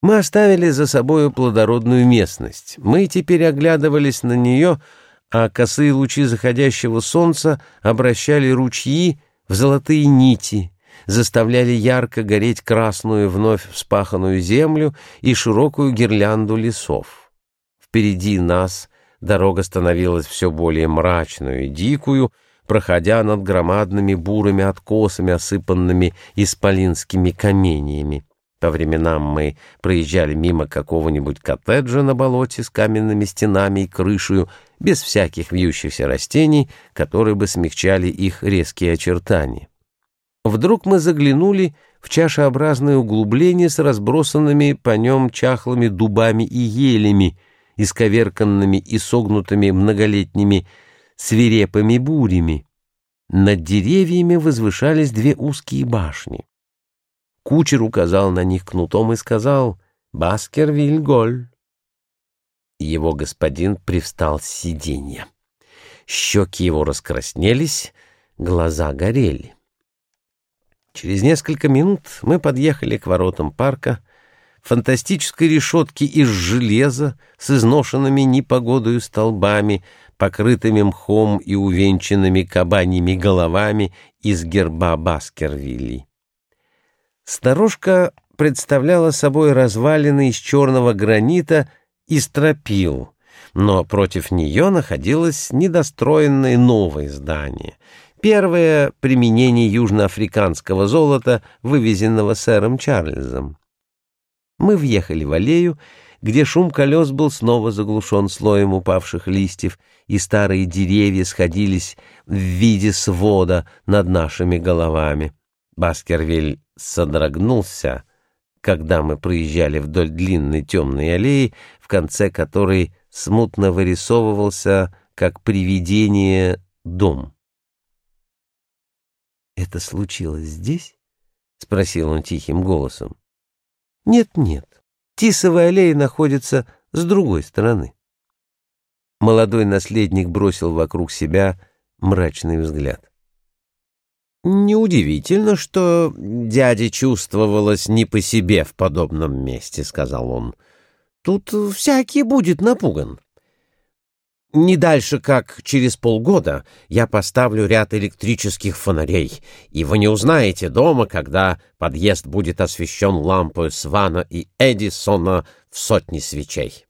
Мы оставили за собою плодородную местность. Мы теперь оглядывались на нее, а косые лучи заходящего солнца обращали ручьи в золотые нити, заставляли ярко гореть красную вновь вспаханную землю и широкую гирлянду лесов. Впереди нас дорога становилась все более мрачную и дикую, проходя над громадными бурыми откосами, осыпанными исполинскими каменьями. По временам мы проезжали мимо какого-нибудь коттеджа на болоте с каменными стенами и крышей, без всяких вьющихся растений, которые бы смягчали их резкие очертания. Вдруг мы заглянули в чашеобразное углубление с разбросанными по нем чахлыми дубами и елями, исковерканными и согнутыми многолетними свирепыми бурями. Над деревьями возвышались две узкие башни. Кучер указал на них кнутом и сказал «Баскервиль-Голь». Его господин привстал с сиденья. Щеки его раскраснелись, глаза горели. Через несколько минут мы подъехали к воротам парка, фантастической решетки из железа с изношенными непогодою столбами, покрытыми мхом и увенчанными кабаньими головами из герба Баскервилли. Сторожка представляла собой развалины из черного гранита и стропил, но против нее находилось недостроенное новое здание, первое применение южноафриканского золота, вывезенного сэром Чарльзом. Мы въехали в аллею, где шум колес был снова заглушен слоем упавших листьев, и старые деревья сходились в виде свода над нашими головами. Баскервиль содрогнулся, когда мы проезжали вдоль длинной темной аллеи, в конце которой смутно вырисовывался, как привидение, дом. «Это случилось здесь?» — спросил он тихим голосом. «Нет-нет, Тисовая аллея находится с другой стороны». Молодой наследник бросил вокруг себя мрачный взгляд. «Неудивительно, что дяде чувствовалось не по себе в подобном месте», — сказал он. «Тут всякий будет напуган. Не дальше, как через полгода, я поставлю ряд электрических фонарей, и вы не узнаете дома, когда подъезд будет освещен лампой Свана и Эдисона в сотни свечей».